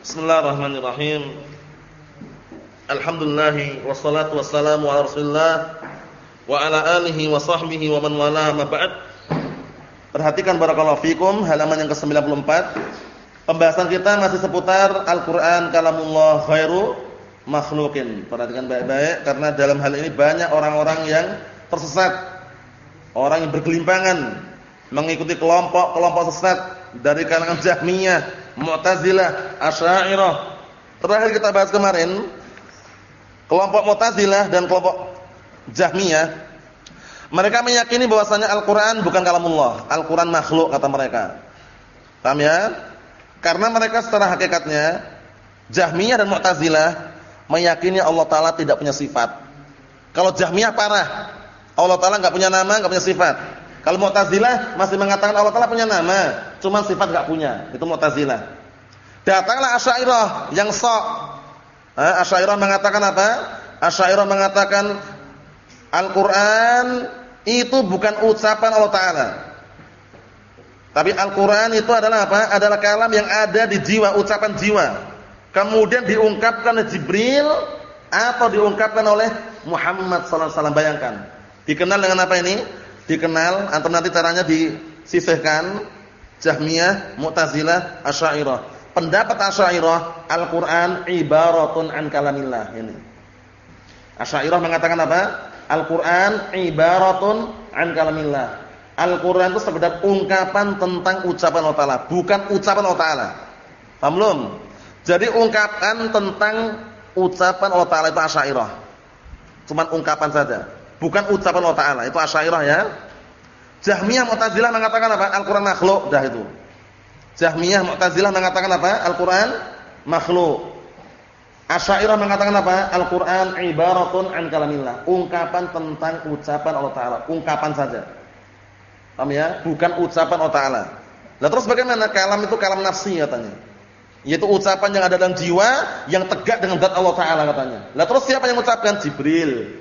Bismillahirrahmanirrahim. Alhamdulillah wassalatu wassalamu ala Rasulillah wa ala alihi wa sahbihi wa man wala ma ba'd. Perhatikan barakallahu fikum halaman yang ke-94. Pembahasan kita masih seputar Al-Qur'an kalamullah khairu makhluqin. Perhatikan baik-baik karena dalam hal ini banyak orang-orang yang tersesat. Orang yang bergelimpangan mengikuti kelompok-kelompok sesat dari kalangan Jahmiyah, Mu'tazilah, Asy'ariyah. Terakhir kita bahas kemarin kelompok Mu'tazilah dan kelompok Jahmiyah mereka meyakini bahwasanya Al-Qur'an bukan kalamullah, Al-Qur'an makhluk kata mereka. Paham ya? Karena mereka secara hakikatnya Jahmiyah dan Mu'tazilah meyakini Allah taala tidak punya sifat. Kalau Jahmiyah parah, Allah taala enggak punya nama, enggak punya sifat. Kalau Mu'tazilah masih mengatakan Allah taala punya nama, cuma sifat enggak punya. Itu Mu'tazilah. Datanglah Asy'ariyah yang sok. Eh, Asy'ariyah mengatakan apa? Asy'ariyah mengatakan Al-Qur'an itu bukan ucapan Allah taala. Tapi Al-Qur'an itu adalah apa? Adalah kalam yang ada di jiwa, ucapan jiwa. Kemudian diungkapkan oleh Jibril atau diungkapkan oleh Muhammad sallallahu alaihi wasallam. Bayangkan. Dikenal dengan apa ini? Dikenal antum nanti caranya disisihkan Jahmiyah, Mu'tazilah, Asy'ariyah. Pendapat Asy'ariyah, Al-Qur'an ibaratun an kalamillah ini. Asy'ariyah mengatakan apa? Al-Qur'an ibaratun an kalamillah. Al-Qur'an itu sekedar ungkapan tentang ucapan Allah Taala, bukan ucapan Allah Taala. Paham belum? Jadi ungkapan tentang ucapan Allah Taala itu Asy'ariyah. Cuman ungkapan saja, bukan ucapan Allah Taala. Itu Asy'ariyah ya. Jahmiyah Mu'tazilah mengatakan apa? Al-Qur'an makhluk, dah itu. Jahmiyah Mu'tazilah mengatakan apa? Al-Qur'an makhluk. Asy'ariyah mengatakan apa? Al-Qur'an ibaratun an kalamillah. Ungkapan tentang ucapan Allah taala, ungkapan saja. Paham ya? Bukan ucapan Allah taala. Lah terus bagaimana kalam itu kalam nafsi katanya? Yaitu ucapan yang ada dalam jiwa yang tegak dengan zat Allah taala katanya. Lah terus siapa yang mengucapkan? Jibril.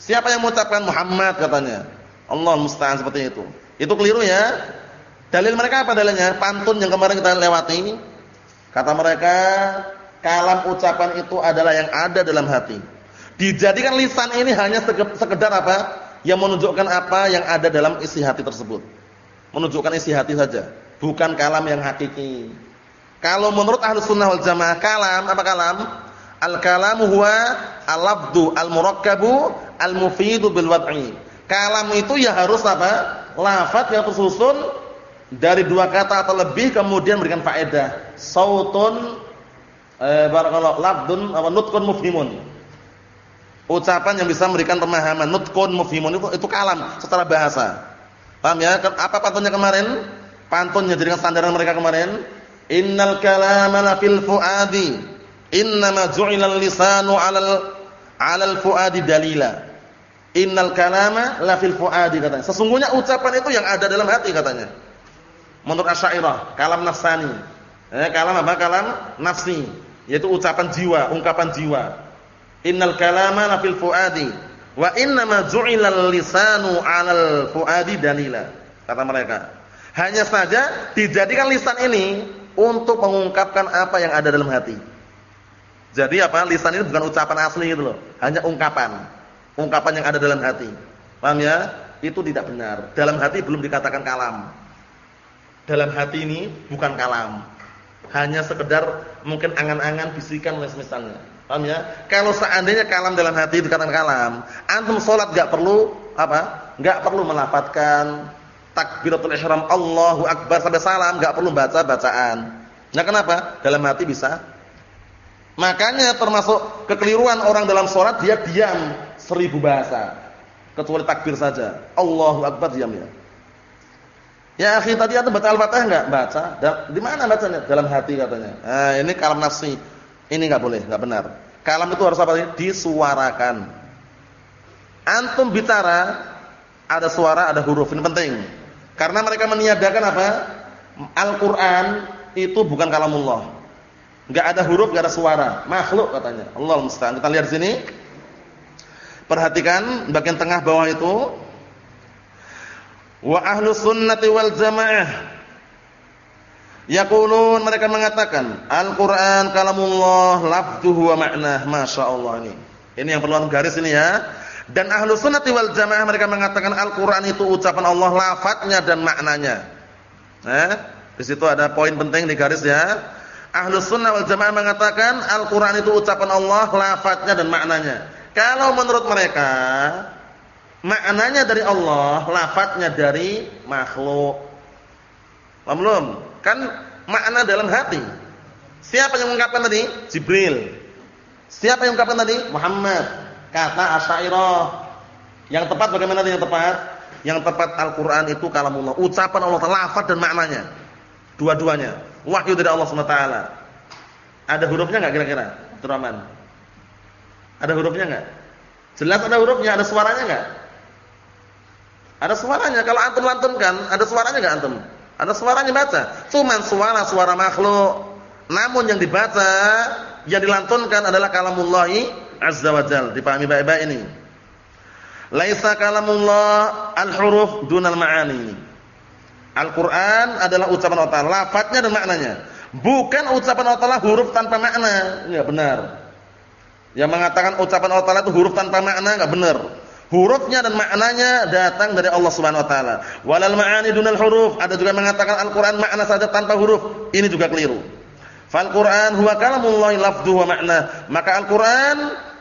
Siapa yang mengucapkan? Muhammad katanya. Allah musta'an seperti itu. Itu keliru ya. Dalil mereka apa dalilnya? Pantun yang kemarin kita lewati. Kata mereka, kalam ucapan itu adalah yang ada dalam hati. Dijadikan lisan ini hanya sekedar apa? Yang menunjukkan apa yang ada dalam isi hati tersebut. Menunjukkan isi hati saja, bukan kalam yang hakiki. Kalau menurut Ahlus Sunnah wal Jamaah, kalam apa kalam? Al-kalamu huwa al-lafdhu al-murakkabu al-mufidu bil wad'i. Kalam itu ya harus apa? Lafaz yang tersusun dari dua kata atau lebih kemudian memberikan faedah. Sautun eh barakallahu lafdun apa nutkun mufhimun. Ucapan yang bisa memberikan pemahaman, nutkun mufhimun itu itu kalam secara bahasa. Paham ya? Apa pantunnya kemarin? Pantunnya jadikan standaran mereka kemarin. Innal kalama la fil fuadi. Innama ju'ilal lisanu 'alal 'alal fuadi dalila. Innal kalama la fil fuadi katanya. Sesungguhnya ucapan itu yang ada dalam hati katanya. Menurut Asy'ariyah, kalam nafsani. Eh, kalam apa? Kalam nafsi, yaitu ucapan jiwa, ungkapan jiwa. Innal kalama la fil fuadi wa innama ju'ilal lisanu 'alal fuadi dalila. Kata mereka. Hanya saja dijadikan lisan ini untuk mengungkapkan apa yang ada dalam hati. Jadi apa? Lisan ini bukan ucapan asli gitu loh, hanya ungkapan. Ungkapan yang ada dalam hati. Paham ya? Itu tidak benar. Dalam hati belum dikatakan kalam. Dalam hati ini bukan kalam. Hanya sekedar mungkin angan-angan bisikan misalnya. Paham ya? Kalau seandainya kalam dalam hati dikatakan kalam, antum salat enggak perlu apa? Enggak perlu melafadzkan takbiratul ihram Allahu akbar sampai salam, enggak perlu baca bacaan. Nah, kenapa? Dalam hati bisa. Makanya termasuk kekeliruan orang dalam salat dia diam seribu bahasa. Kecuali takbir saja. Allahu akbar diam ya. Akhi tadi antum baca Al-Fatihah enggak? Baca. Di mana bacanya? Dalam hati katanya. Nah, ini kalam nafsi. Ini enggak boleh, enggak benar. Kalam itu harus apa? Disuarakan. Antum bicara ada suara, ada huruf. Ini penting. Karena mereka meniadakan apa? Al-Qur'an itu bukan kalamullah. Enggak ada huruf, enggak ada suara. Makhluk katanya. Allah musta'an. Kita lihat sini. Perhatikan bagian tengah bawah itu. Wa ahlu sunnati wal jamaah Yaqulun mereka mengatakan Al-Qur'an kalamullah lafzuhu wa ma'nah. Masyaallah ini. Ini yang perlu garis ini ya. Dan ahlu sunnati wal jamaah mereka mengatakan Al-Quran itu ucapan Allah lafadznya dan maknanya. Eh, di situ ada poin penting di garis ya. Ahlu sunnah wal jamaah mengatakan Al-Quran itu ucapan Allah lafadznya dan maknanya. Kalau menurut mereka maknanya dari Allah, lafadznya dari makhluk. Belum? Kan makna dalam hati. Siapa yang mengungkapkan tadi? Jibril. Siapa yang mengungkapkan tadi? Muhammad. Kata Asy'ariyah. Yang tepat bagaimana yang tepat? Yang tepat Al-Qur'an itu kalamullah, ucapan Allah Ta'ala, lafaz dan maknanya. Dua-duanya. Wahyu dari Allah SWT. Ada hurufnya enggak kira-kira? Turaman. Ada hurufnya enggak? Jelas ada hurufnya, ada suaranya enggak? Ada suaranya. Kalau antum lantunkan, ada suaranya enggak antum? Ada suaranya baca. Cuman suara-suara makhluk. Namun yang dibaca, yang dilantunkan adalah kalamullahi azza wa jal. Dipahami baik-baik ini. Laisa kalamullah al-huruf dunal ma'ani. Al-Qur'an adalah ucapan Allah Ta'ala, lafadznya dan maknanya. Bukan ucapan Allah huruf tanpa makna. Enggak benar. Yang mengatakan ucapan Allah Ta'ala itu huruf tanpa makna enggak benar. Hurufnya dan maknanya datang dari Allah Subhanahu wa taala. Walal ma'ani dunal huruf. Ada juga mengatakan Al-Qur'an makna saja tanpa huruf. Ini juga keliru. Fal Qur'an huwa kalamullah lafdhu wa makna. Maka Al-Qur'an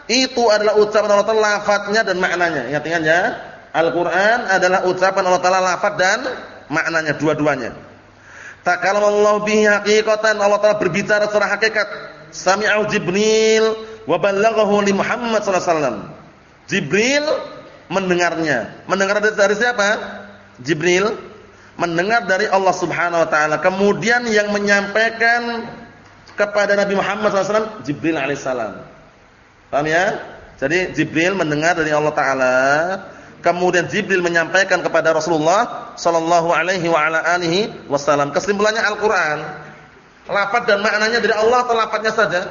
itu adalah ucapan Allah Taala lafadznya dan maknanya. Ingat-ingat ya. Al-Qur'an adalah ucapan Allah Taala lafaz dan maknanya dua-duanya. Takallamallahu bihi haqiqatan. Allah Taala berbicara secara hakikat. Sami'ahu Jibril wa ballaghahu li Muhammad sallallahu alaihi wasallam. Jibril mendengarnya. Mendengar dari siapa? Jibril mendengar dari Allah Subhanahu wa taala. Kemudian yang menyampaikan kepada Nabi Muhammad SAW Jibril alaihissalam. Paham ya? Jadi Jibril mendengar dari Allah taala, kemudian Jibril menyampaikan kepada Rasulullah sallallahu alaihi wa ala alihi wasallam. Kesimpulannya Al-Qur'an lafaz dan maknanya dari Allah atau lafaznya saja?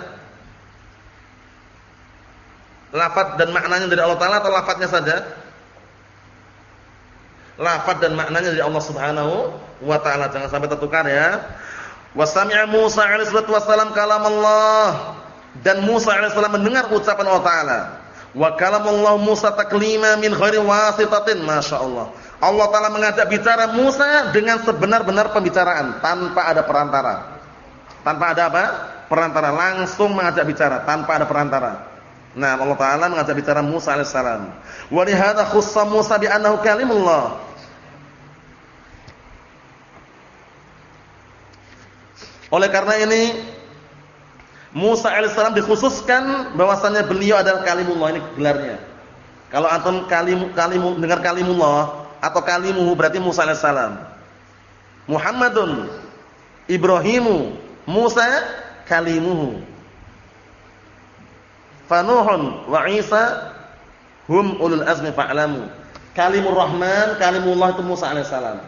Lafaz dan maknanya dari Allah taala atau lafaznya saja? Lafaz dan maknanya dari Allah Subhanahu wa taala. Jangan sampai tertukar ya. Wasami'a Musa alaihi wasallam kalam Allah dan Musa alaihi salam mendengar ucapan Allah taala. Wa kalamullah Musa taklima min ghairi wasitatin, masyaallah. Allah taala mengajak bicara Musa dengan sebenar-benar pembicaraan tanpa ada perantara. Tanpa ada apa? Perantara, langsung mengajak bicara tanpa ada perantara. Nah, Allah Taala mengajak bicara Musa alaihissalam. Wa li hadza khussa Musa bi annahu kalimullah. Oleh karena ini Musa alaihissalam dikhususkan bahwasannya beliau adalah kalimullah ini gelarnya. Kalau antum kalim kalim dengar kalimullah atau kalimuhu berarti Musa alaihissalam. Muhammadun Ibrahimu Musa kalimuhu. Fanuhun wa Isa hum ulul azmi fa'lamu. Kalimur Rahman, kalimullah itu Musa alaihissalam.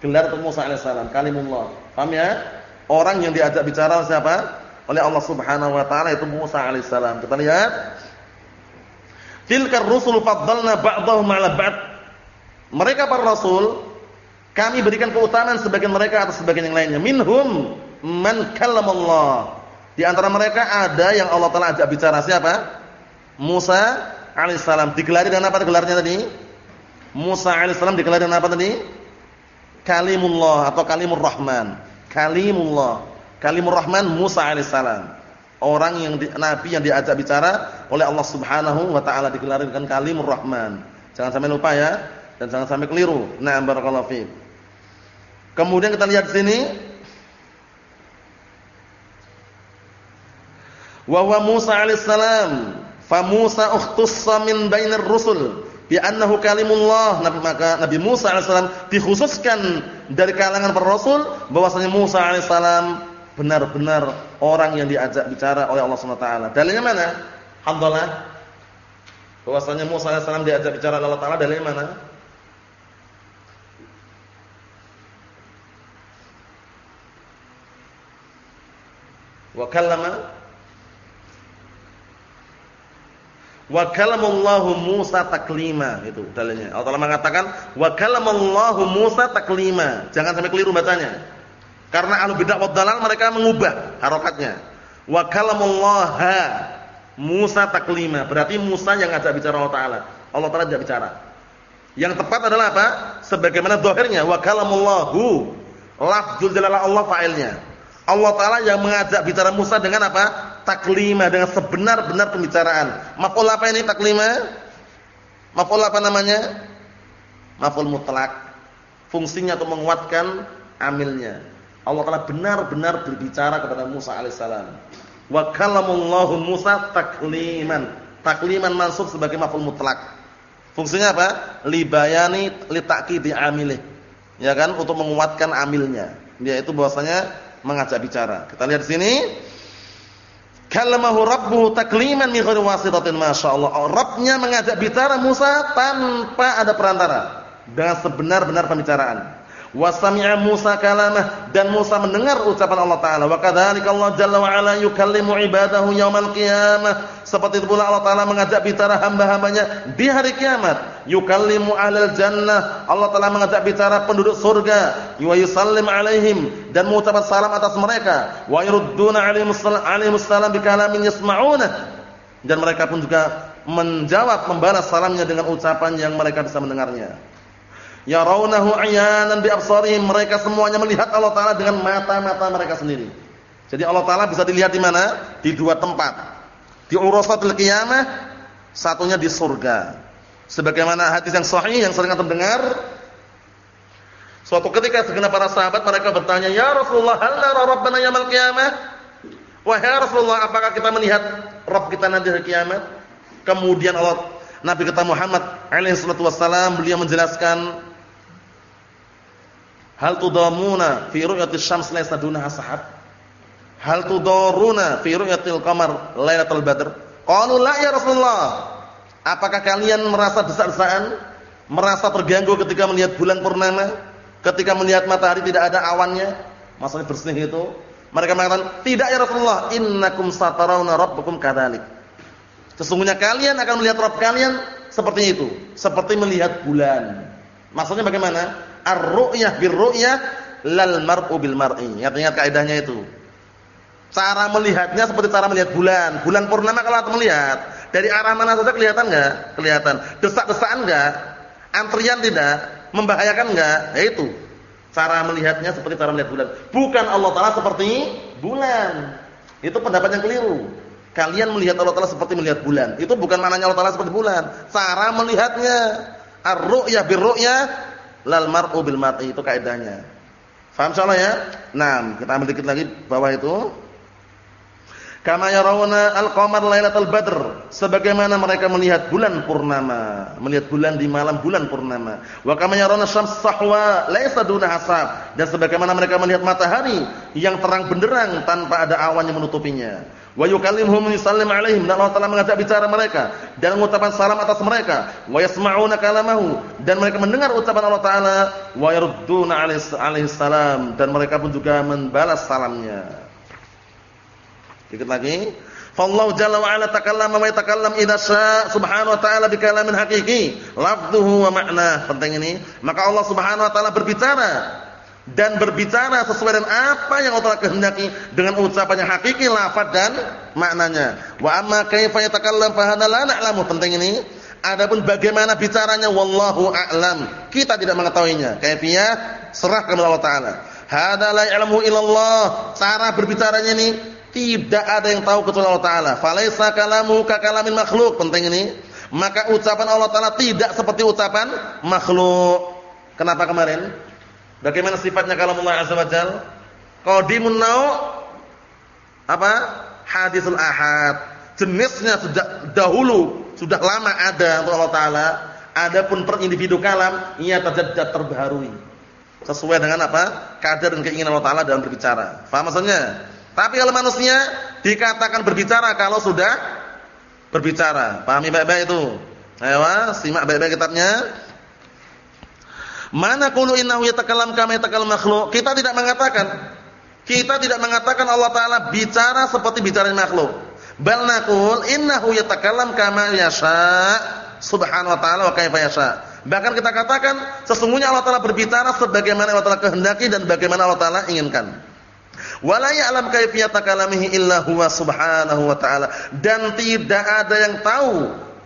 Gelar itu Musa alaihissalam, kalimullah. Paham ya? Orang yang diajak bicara siapa? Oleh Allah Subhanahu wa taala itu Musa alaihissalam. Kita lihat. Tilkar rusul faddalna ba'dahum 'ala ba'd. Mereka para rasul kami berikan keutamaan sebagian mereka atas sebagian yang lainnya. Minhum man kallamallah di antara mereka ada yang Allah Taala ajak bicara siapa? Musa alaihissalam. Digelari dengan apa gelarnya tadi? Musa alaihissalam digelari dengan apa tadi? Kalimullah atau Kalimur Rahman. Kalimullah. Kalimur Rahman Musa alaihissalam. Orang yang di, nabi yang diajak bicara oleh Allah Subhanahu wa taala digelari dengan Kalimur Rahman. Jangan sampai lupa ya dan jangan sampai keliru. Nah, barakallahu fiik. Kemudian kita lihat sini wa huwa Musa alaihissalam fa Musa ukhtussa min bainar rusul bi annahu kalimullah maka Nabi Musa alaihissalam dikhususkan dari kalangan para rasul bahwasanya Musa alaihissalam benar-benar orang yang diajak bicara oleh Allah Subhanahu wa taala. Dalilnya mana? Hamdalah. Bahwasanya Musa alaihissalam diajak bicara oleh Allah taala dalilnya mana? Wa kallama Wa kalamallahu Musa taklima itu dalilnya. Allah Taala mengatakan wa kalamallahu Musa taklima. Jangan sampai keliru bacanya. Karena ahlu bid'ah wad dalal mereka mengubah harokatnya. Wa kalamullaha Musa taklima. Berarti Musa yang ngajak bicara Allah Taala. Allah Taala tidak bicara. Yang tepat adalah apa? Sebagaimana zahirnya wa kalamullahu. Lafzul jalalah Allah fa'ilnya. Allah Taala yang mengajak bicara Musa dengan apa? Taklima dengan sebenar-benar pembicaraan. Maf'ul apa ini taklima? Maf'ul apa namanya? Maf'ul mutlak. Fungsinya untuk menguatkan amilnya. Allah Taala benar-benar berbicara kepada Musa alaihissalam. Wa kalamullahu Musa takliman. Takliman mansub sebagai maf'ul mutlak. Fungsinya apa? Libayani li amilih. Ya kan? Untuk menguatkan amilnya. Yaitu bahwasanya mengajak bicara. Kita lihat di sini. Kalamahu rabbuhu takliman min ghairi wasitatin masyaallah. Oh, Rabbnya mengajak bicara Musa tanpa ada perantara. Dengan sebenar-benar pembicaraan. Wa sami'a Musa kalamah dan Musa mendengar ucapan Allah taala. Wa kadzalika Allah jalla wa ala yukallimu ibadahu yaumal qiyamah. Seperti itu pula Allah taala mengajak bicara hamba-hambanya di hari kiamat. Yukallimu ahlal jannah. Allah taala mengajak bicara penduduk surga. Wa yusallim alaihim dan mengucapkan salam atas mereka. Wa yurudduna bi kalamin yasma'una. Dan mereka pun juga menjawab membalas salamnya dengan ucapan yang mereka bisa mendengarnya yarawnahu ayanan bi absarihim. Mereka semuanya melihat Allah taala dengan mata-mata mereka sendiri. Jadi Allah taala bisa dilihat di mana? Di dua tempat. Di urasatul qiyamah satunya di surga. Sebagaimana hadis yang sahih yang sering terdengar suatu ketika segenap para sahabat mereka bertanya ya Rasulullah hal nara rabbana yaumil qiyamah? Wahai Rasulullah apakah kita melihat Rabb kita nanti hari kiamat? Kemudian Allah Nabi kita Muhammad alaihi salatu wasallam beliau menjelaskan Hal tudamuna fi ru'yatis syams laysa dunaha sahab? Hal tudaruna fi ru'yatil qamar lailatul badr? Qalu la ya Rasulullah. Apakah kalian merasa desak-desakan, merasa terganggu ketika melihat bulan purnama, ketika melihat matahari tidak ada awannya, maksudnya bersih itu? Mereka mengatakan, "Tidak ya Rasulullah, innakum satarawna rabbakum kadzalik." Sesungguhnya kalian akan melihat Rabb kalian seperti itu, seperti melihat bulan. Maksudnya bagaimana? Ar-ru'yah bir-ru'yah lal mar'u bil mar'i. Ingat-ingat kaidahnya itu. Cara melihatnya seperti cara melihat bulan. Bulan purnama kalau melihat, dari arah mana saja kelihatan enggak? Kelihatan. Desak-desakan enggak? Antrian tidak? Membahayakan enggak? Ya itu. Cara melihatnya seperti cara melihat bulan. Bukan Allah taala seperti bulan. Itu pendapat yang keliru. Kalian melihat Allah taala seperti melihat bulan. Itu bukan maknanya Allah taala seperti bulan. Cara melihatnya ar-ru'yah bir-ru'yah lal mar'u bil mar'i itu kaidahnya. Faham insyaallah ya? Nah, kita ambil dikit lagi bawah itu. Kama yarawna al-qamar lailatul badr, sebagaimana mereka melihat bulan purnama, melihat bulan di malam bulan purnama. Wa kama yarawna syams sahwa laisa duna hasab, dan sebagaimana mereka melihat matahari yang terang benderang tanpa ada awan yang menutupinya wa yukallimuhum yusallim alaihim. Dan Allah Taala mengajak bicara mereka dan mengucapkan salam atas mereka. Wa yasma'una kalamahu. Dan mereka mendengar ucapan Allah Taala. Wa yarudduna alaihi salam. Dan mereka pun juga membalas salamnya. Dikit lagi. Fallahu jalla wa ala takallama wa yatakallam idza syaa subhanahu wa ta'ala bi kalamin haqiqi. Lafdhuhu wa ma'na penting ini. Maka Allah subhanahu wa ta'ala berbicara dan berbicara sesuai dengan apa yang Allah kehendaki dengan ucapannya hakiki lafaz dan maknanya. Wa amma kaifa yatakallam fa hadza la na'lamu. Penting ini. Adapun bagaimana bicaranya wallahu a'lam. Kita tidak mengetahuinya. Kaifiyah serah kepada Allah taala. Hadza la ya'lamu illallah. Cara berbicaranya ini tidak ada yang tahu kecuali Allah taala. Falaisa kalamu ka kalamin makhluk. Penting ini. Maka ucapan Allah taala tidak seperti ucapan makhluk. Kenapa kemarin? Bagaimana sifatnya kalau Allah Azza wa Jalla? Qadimun nau' apa? Hadisul ahad. Jenisnya sejak dahulu, sudah lama ada untuk Allah taala. Adapun per individu kalam ia terjadi terbaharui. Sesuai dengan apa? Kadar dan keinginan Allah taala dalam berbicara. Faham maksudnya? Tapi kalau manusia dikatakan berbicara kalau sudah berbicara. Pahami baik-baik itu. Ayo, simak baik-baik kitabnya. Mana qulu innahu yatakallam kama yatakallam makhluk? Kita tidak mengatakan kita tidak mengatakan Allah taala bicara seperti bicara makhluk. Bal naqul innahu yatakallam kama yasha subhanahu wa ta'ala wa kaifa yasha. Bahkan kita katakan sesungguhnya Allah Taala berbicara sebagaimana Allah Taala kehendaki dan bagaimana Allah Taala inginkan. Wala ya'lam kayfiyata kalamihi illa huwa subhanahu wa ta'ala. Dan tidak ada yang tahu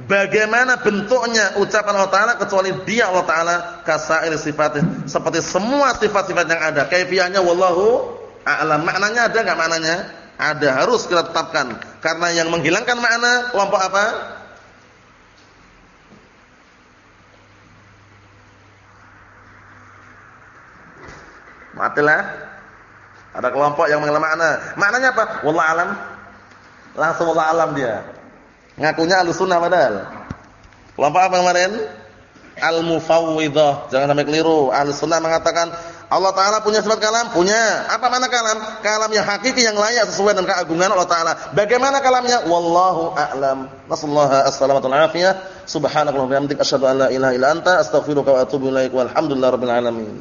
bagaimana bentuknya ucapan Allah Taala kecuali Dia Allah Taala kasair sifatnya seperti semua sifat-sifat yang ada. Kaifiahnya wallahu a'lam. Maknanya ada enggak maknanya? Ada, harus kita tetapkan. Karena yang menghilangkan makna kelompok apa? Matilah. Ada kelompok yang mengenal makna. Maknanya apa? Wallah alam. Langsung wallah alam dia. Ngakunya sunnah padahal. Kelompok apa kemarin? Al-mufawwidah. Jangan sampai keliru. sunnah mengatakan Allah taala punya sifat kalam? Punya. Apa mana kalam? Kalam yang hakiki yang layak sesuai dengan keagungan Allah taala. Bagaimana kalamnya? Wallahu a'lam. Nasallahu as-salamatu al-afiyah. Subhanakallahumma wa asyhadu an la ilaha illa anta astaghfiruka wa atubu ilaik. Walhamdulillahirabbil alamin.